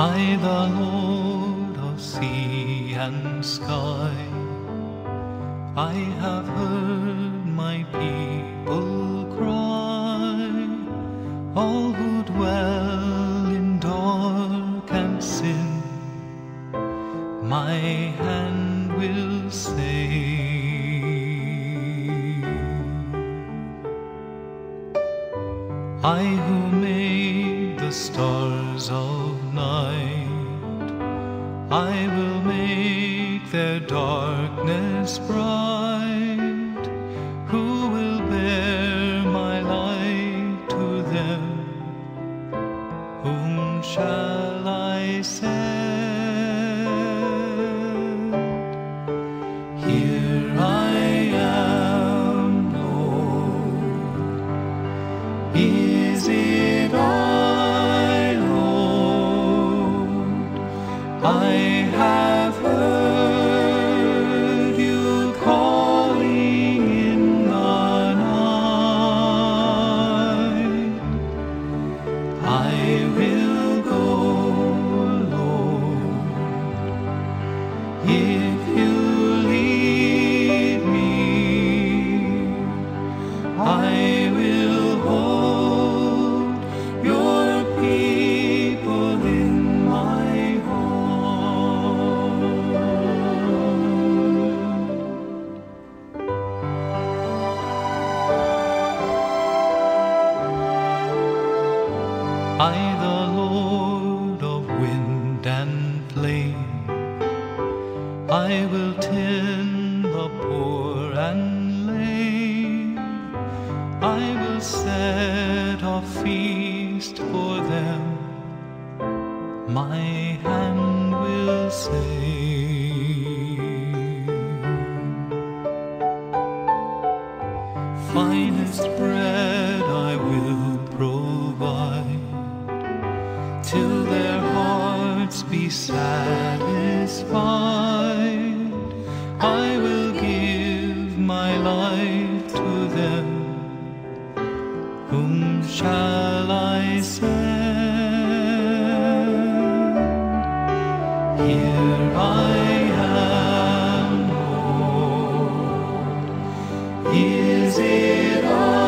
I, the Lord of sea and sky, I have heard my people cry, all who dwell in dark and sin, my hand will save. I who made the stars of night, I will make their darkness bright. Who will bear my light to them? Whom shall I send? I will I, the Lord of wind and flame, I will tend the poor and lame. I will set a feast for them. My hand will save. Finest bread hearts be satisfied. I will give my life to them. Whom shall I send? Here I am, Lord. Is it I,